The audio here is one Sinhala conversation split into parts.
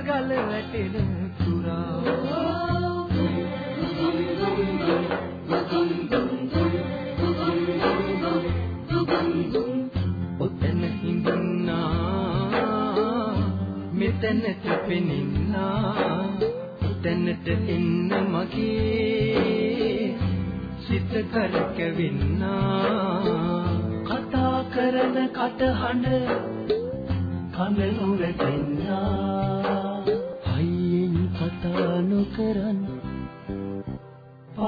සඳගල වැටෙන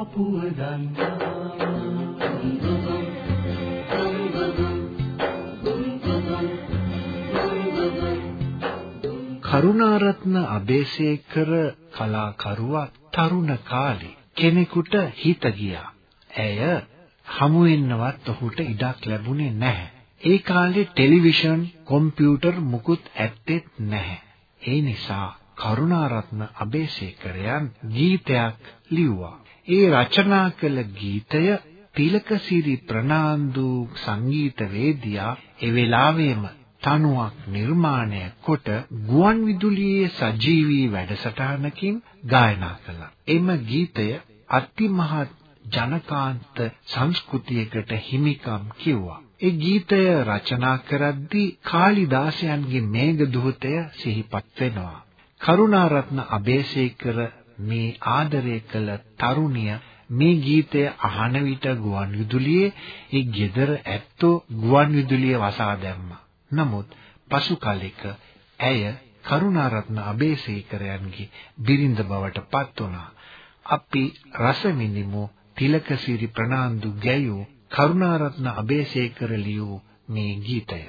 පපුව දන්නා කරුණාරත්න අබේසේකර කලාකරුවා තරුණ කාලේ කෙනෙකුට හිත ගියා. ඇය හමු වෙන්නවත් ඔහුට ඉඩක් ලැබුණේ නැහැ. ඒ කාලේ ටෙලිවිෂන්, කම්පියුටර් මුකුත් ඇත්තෙත් නැහැ. ඒ නිසා කරුණාරත්න අබේසේකරයන් ගීතයක් ලිව්වා. ඒ රචනා කළ ගීතය තිලකසිරි ප්‍රනාන්දු සංගීතවේදියා ඒ වෙලාවෙම තනුවක් නිර්මාණය කොට ගුවන් විදුලියේ සජීවී වැඩසටහනකින් ගායනා කළා. එම ගීතය අතිමහත් ජනකාන්ත සංස්කෘතියකට හිමිකම් කිව්වා. ඒ ගීතය රචනා කරද්දී කාලිදාසයන්ගේ මේඝදූතය සිහිපත් වෙනවා. කරුණාරත්න අබේසේකර මේ ආදරය කළ තරුණිය මේ ගීතය අහන විට ගුවන් විදුලියේ ඒ ගෙදර ඇත්තෝ ගුවන් විදුලිය වසා දැම්මා. නමුත් පසු කලෙක ඇය කරුණාරත්න අබේසේකරයන්ගේ බිරිඳ බවට පත් වුණා. අපි රස විඳිමු තිලකසිරි ප්‍රනාන්දු ගැයූ කරුණාරත්න අබේසේකර ලියූ මේ ගීතය.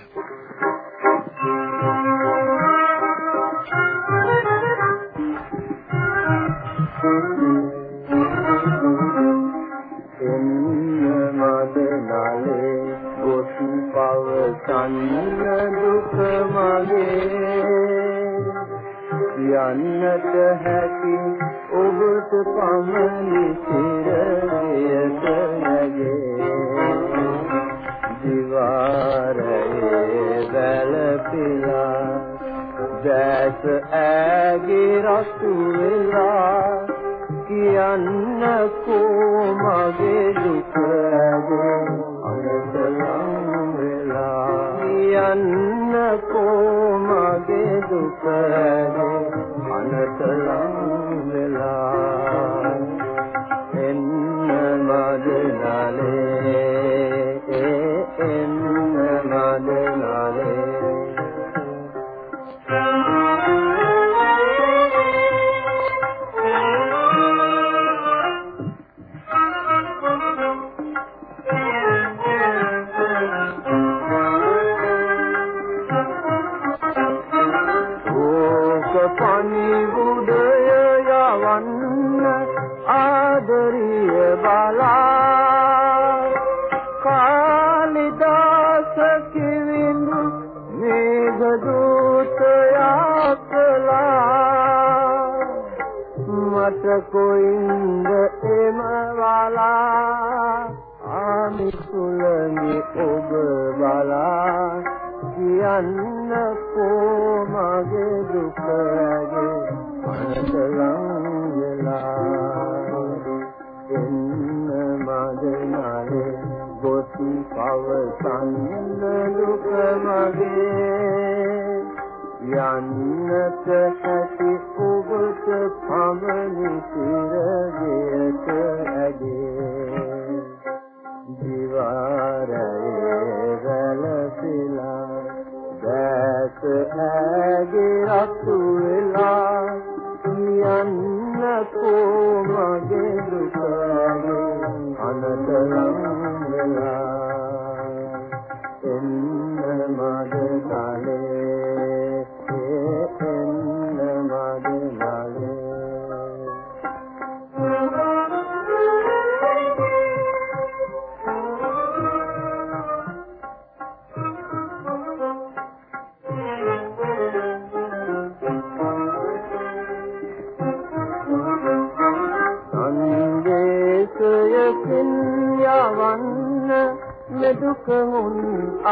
लाले සුලඟි ඔබ බලා කියන්න කෝ මගේ දුකගේ අනතලං වෙලා එන්න මදනාලේ ගොති පවසන්න දුක මගේ. යන්නට ඇති ඔබට පමණි සිරගෙට ඇගේ රතු වෙලා යන්න කොමගේ දුකගේ? අනතරම් වෙලා එන්න මද කාලේ.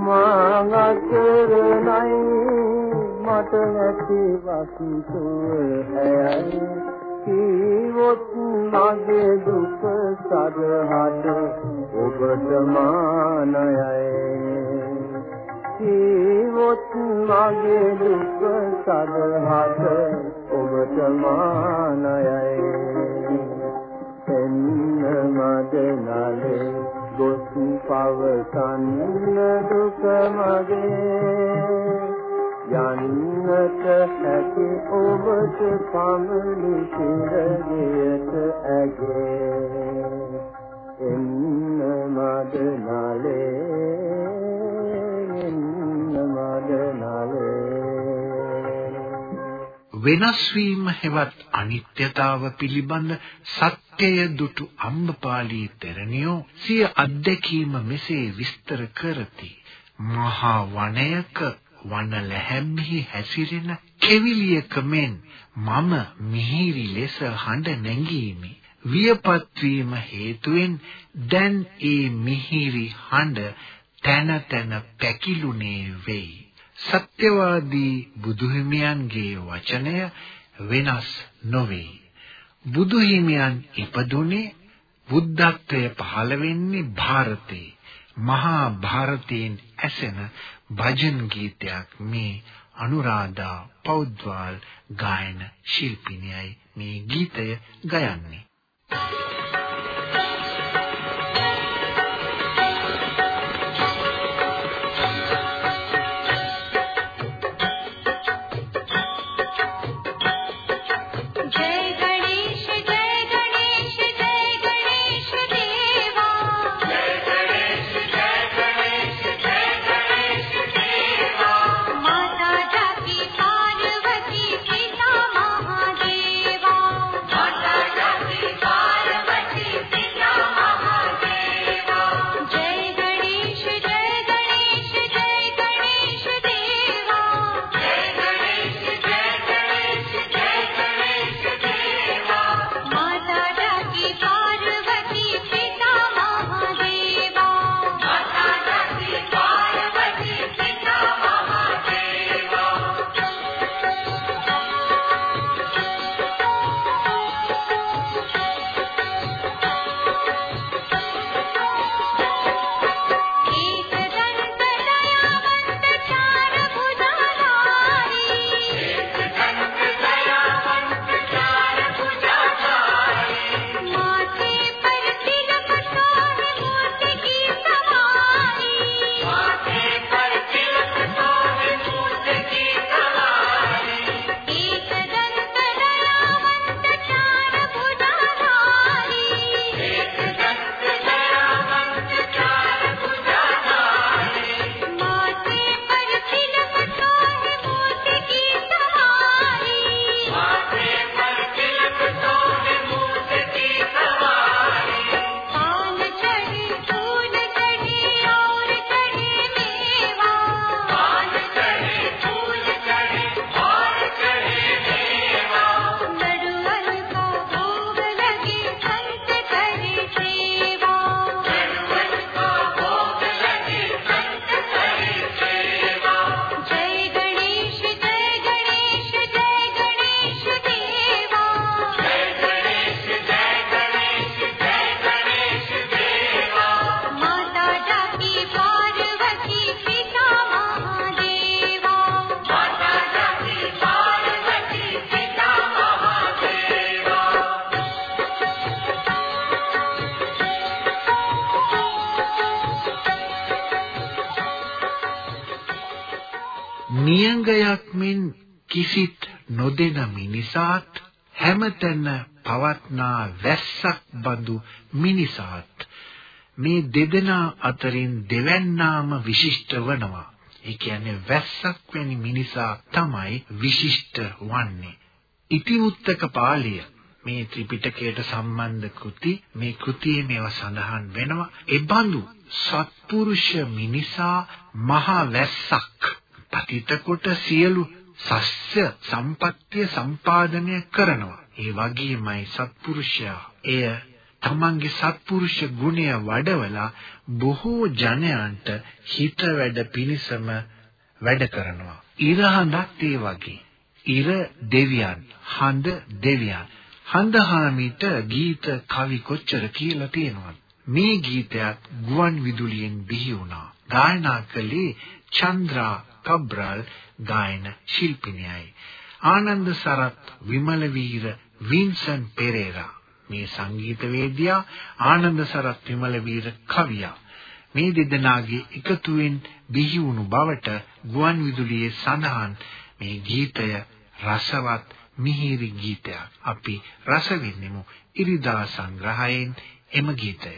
සංදේශයකින් යවන්න මෙදුක මුන් අපේ හංස විරාලි තිනි කොයි කුරුල්ලන් නැතේ සුළඟේ මාඟතරණයි මට නැති වස්තුව ඇයි කීවොත් මගේ දුක සරහට ඔබට මානයයි. කීවොත් මගේ දුක සදහට ඔබට මානයයි. එන්න මදනලේ ගොස් පවසන්න දුක මගේ යන්නට හැකි ඔබට පමණි සිරගියට ඇගේ. එන්න මදනලේ වෙනස් වීම හෙවත් අනිත්‍යතාව පිළිබඳ සත්‍යය දුටු අම්බපාලී තෙරණියෝ සිය අත්දැකීම මෙසේ විස්තර කරති. මහා වනයක වන ලැහැම්ෙහි හැසිරෙන කෙවිලියක මෙන් මම මිහිරි ලෙස හඬ නැගීමි වියපත් වීම හේතුවෙන් දැන් ඒ මිහිරි හඬ තන තන පැකිලුනේ වෙයි. සත්‍යවාදී බුදුහිමියන්ගේ වචනය වෙනස් නොවේ. බුදුහිමියන් ඉපදුනේ බුද්ධත්වය පහළ වෙන්නේ ಭಾರತේ. මහා ಭಾರತයෙන් ඇසෙන භජන් ගීතයක් මේ අනුරාධා පෞද්වාල් ගායන ශිල්පිනියයි මේ ගීතය ගයන්නේ. Thank you. නොදෙන මිනිසාත් හැමතැන පවත්නා වැස්සක් බඳු මිනිසාත් මේ දෙදෙනා අතරින් දෙවැන්නාම විශිෂ්ට වනවා. ඒ කියන්නේ වැස්සක් වැනි මිනිසා තමයි විශිෂ්ට වන්නේ. ඉතිඋත්තක පාළිය මේ ත්‍රිපිටකයට සම්බන්ධ කෘති මේ කෘතියේ මේවා සඳහන් වෙනවා. ඒ බඳු සත්පුරුෂ මිනිසා මහා වැස්සක් පතිත කොට සියලු සස්්‍ය සම්පත්තිය සම්පාදනය කරනවා. ඒ වගේමයි සත්පුරුෂයා එය තමන්ගේ සත්පුරුෂ ගුණය වඩවලා බොහෝ ජනයන්ට හිත වැඩ පිණිසම වැඩ කරනවා. ඉරහඳත් ඒ වගේ. ඉර දෙවියන්, හඳ දෙවියන්. හඳහාමිට ගීත කවි කොච්චර කියලා තියෙනවද? මේ ගීතයක් ගුවන් විදුලියෙන් බිහි වුණා. ගායනා කළේ චන්ද්‍රා කබ්‍රල් ගායන ශිල්පිනියයි. ආනන්ද සරත් විමල වීර වින්සන් පෙරේරා. මේ සංගීතවේදියා ආනන්ද සරත් විමල වීර කවියා. මේ දෙදෙනාගේ එකතුවෙන් බිහි වුණු බවට ගුවන් විදුලියේ සඳහන් මේ ගීතය රසවත් මිහිරි ගීතයක්. අපි රස විඳිමු. ඉරිදා සංග්‍රහයෙන් එම ගීතය.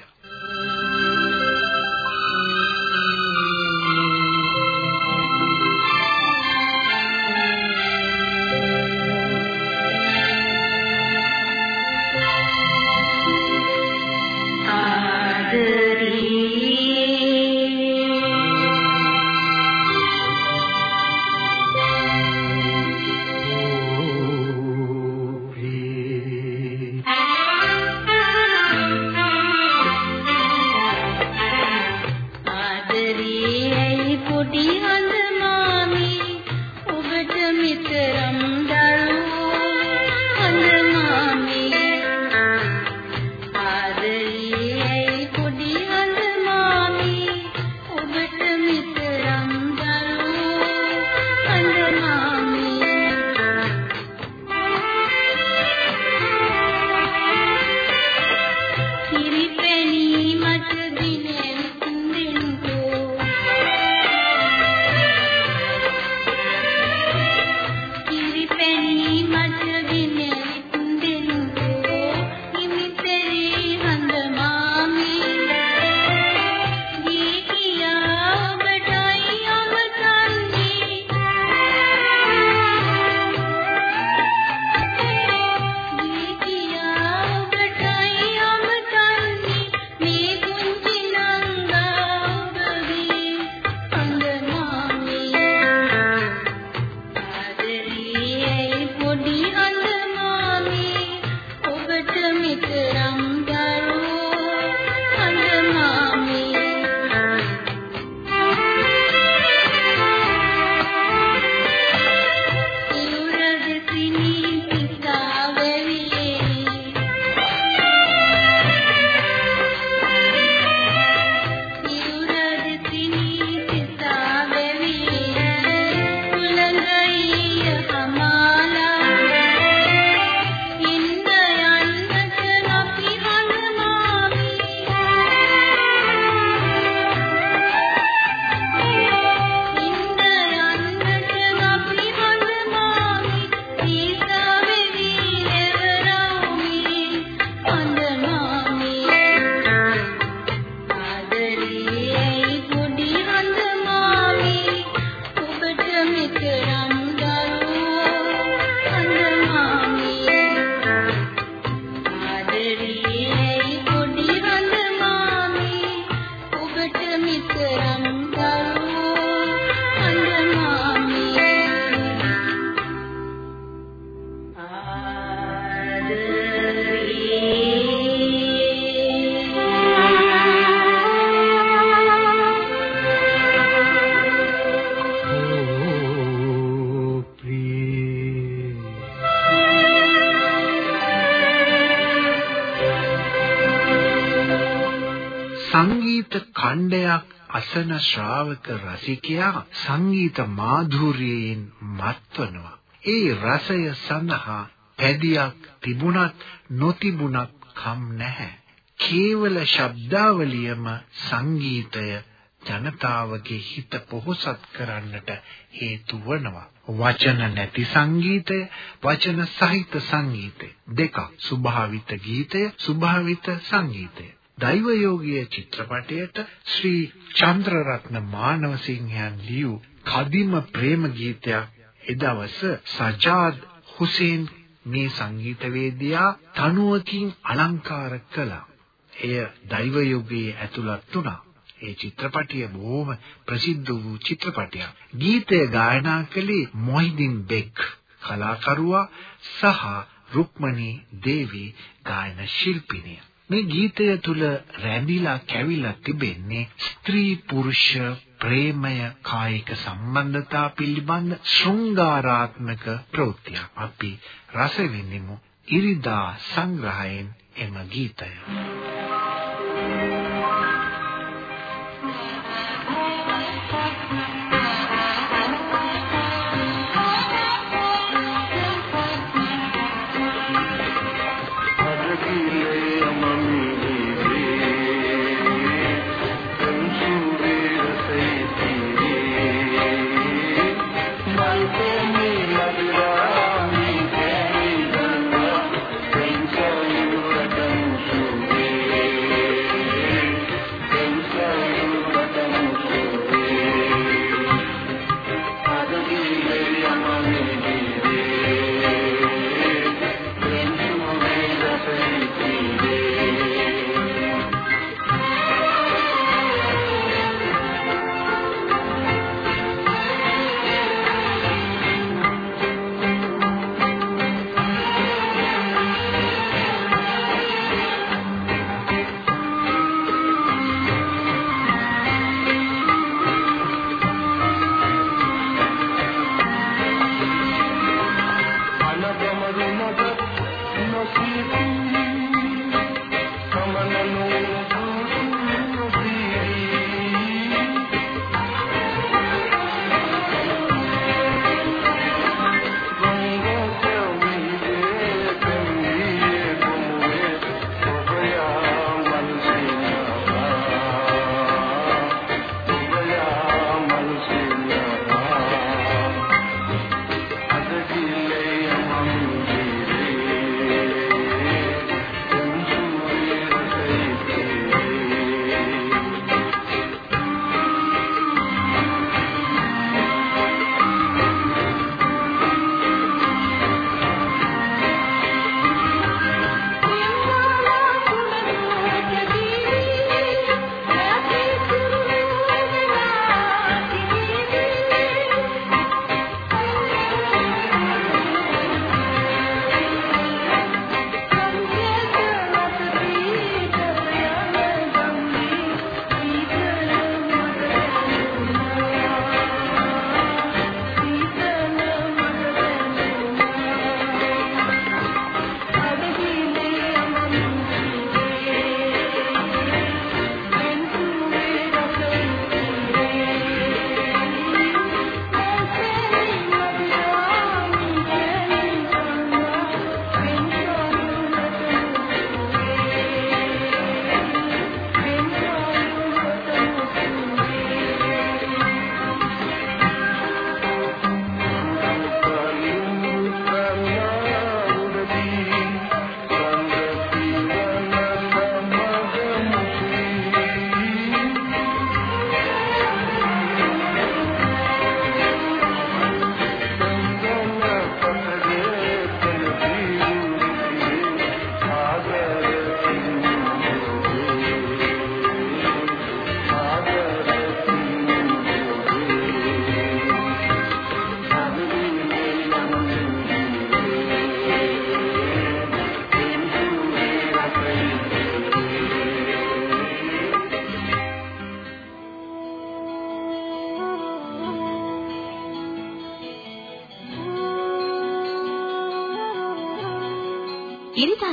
අසන ශ්‍රාවක රසිකයා සංගීත මාධුර්යයෙන් මත්වනවා. ඒ රසය සඳහා පැදියක් තිබුණත් නොතිබුණත් කම් නැහැ. කේවල ශබ්දාවලියම සංගීතය ජනතාවගේ හිත පොහොසත් කරන්නට හේතු වනවා. වචන නැති සංගීතය, වචන සහිත සංගීතය දෙක. ස්වභාවිත ගීතය, ස්වභාවිත සංගීතය. දෛවයෝගීය චිත්‍රපටයට ශ්‍රී චන්ද්‍රරත්න මානවසිංහයන් ලියූ කදිම ප්‍රේම ගීතයක් එදවස සජාද් හුසේන් මේ සංගීතවේදියා තනුවකින් අලංකාර කළා. එය දෛවයෝගයේ ඇතුළත් වුණා. ඒ චිත්‍රපටිය බොහොම ප්‍රසිද්ධ වූ චිත්‍රපටයක්. ගීතය ගායනා කළේ මොහිදින් බෙක් කලාකරුවා සහ රුක්මනී දේවී ගායන ශිල්පිනිය. මේ ගීතය තුල රැඳිලා කැවිලා තිබෙන්නේ ස්ත්‍රී පුරුෂ ප්‍රේමය කායික සම්බන්ධතා පිළිබඳ ශෘංගාරාත්මක ප්‍රවෘත්තියක්. අපි රස විඳිමු ඉරිදා සංග්‍රහයෙන් එම ගීතය. ඉරිදා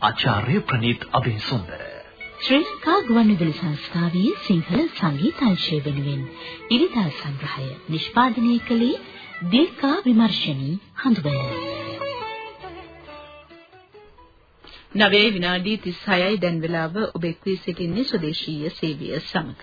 ආචාර්ය ප්‍රනීත් අබේසුන්දර ශ්‍රී ලංකා ගුවන්විදුලි සංස්ථාවේ සිංහල සංගීතංශය වෙනුවෙන් ඉරිදා සංග්‍රහය නිෂ්පාදනය කළේ දීර්ඝා විමර්ශනී හඳුබල. නවයේ විනාඩි 36යි දැන් වෙලාව ඔබ එක්වී සිටින්නේ ස්වදේශීය සේවය සමග.